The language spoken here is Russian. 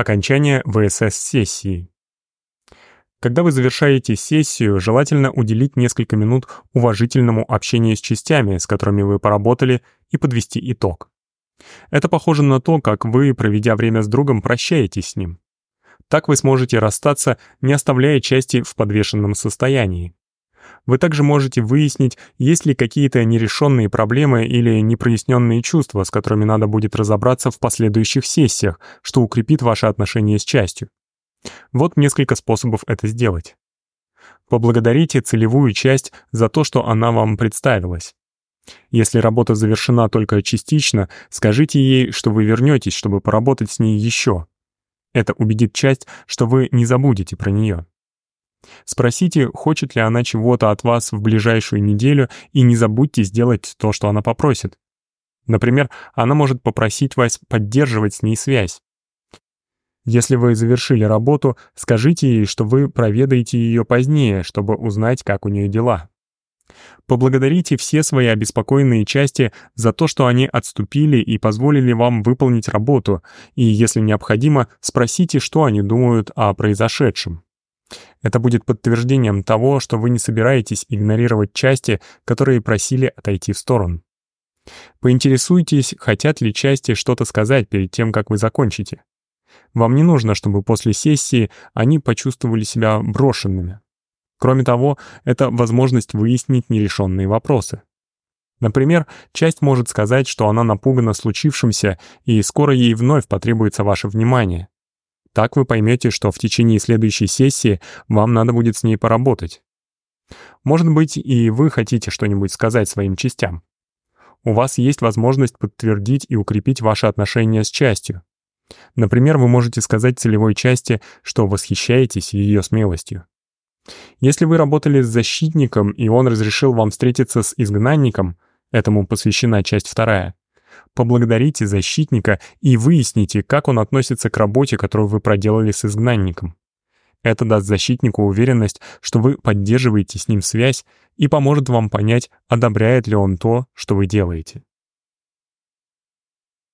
Окончание ВСС-сессии. Когда вы завершаете сессию, желательно уделить несколько минут уважительному общению с частями, с которыми вы поработали, и подвести итог. Это похоже на то, как вы, проведя время с другом, прощаетесь с ним. Так вы сможете расстаться, не оставляя части в подвешенном состоянии. Вы также можете выяснить, есть ли какие-то нерешенные проблемы или непроясненные чувства, с которыми надо будет разобраться в последующих сессиях, что укрепит ваши отношения с частью. Вот несколько способов это сделать. Поблагодарите целевую часть за то, что она вам представилась. Если работа завершена только частично, скажите ей, что вы вернетесь, чтобы поработать с ней еще. Это убедит часть, что вы не забудете про нее. Спросите, хочет ли она чего-то от вас в ближайшую неделю, и не забудьте сделать то, что она попросит. Например, она может попросить вас поддерживать с ней связь. Если вы завершили работу, скажите ей, что вы проведаете ее позднее, чтобы узнать, как у нее дела. Поблагодарите все свои обеспокоенные части за то, что они отступили и позволили вам выполнить работу, и, если необходимо, спросите, что они думают о произошедшем. Это будет подтверждением того, что вы не собираетесь игнорировать части, которые просили отойти в сторону. Поинтересуйтесь, хотят ли части что-то сказать перед тем, как вы закончите. Вам не нужно, чтобы после сессии они почувствовали себя брошенными. Кроме того, это возможность выяснить нерешенные вопросы. Например, часть может сказать, что она напугана случившимся, и скоро ей вновь потребуется ваше внимание. Так вы поймете, что в течение следующей сессии вам надо будет с ней поработать. Может быть, и вы хотите что-нибудь сказать своим частям. У вас есть возможность подтвердить и укрепить ваши отношения с частью. Например, вы можете сказать целевой части, что восхищаетесь ее смелостью. Если вы работали с защитником, и он разрешил вам встретиться с изгнанником, этому посвящена часть вторая, поблагодарите защитника и выясните, как он относится к работе, которую вы проделали с изгнанником. Это даст защитнику уверенность, что вы поддерживаете с ним связь и поможет вам понять, одобряет ли он то, что вы делаете.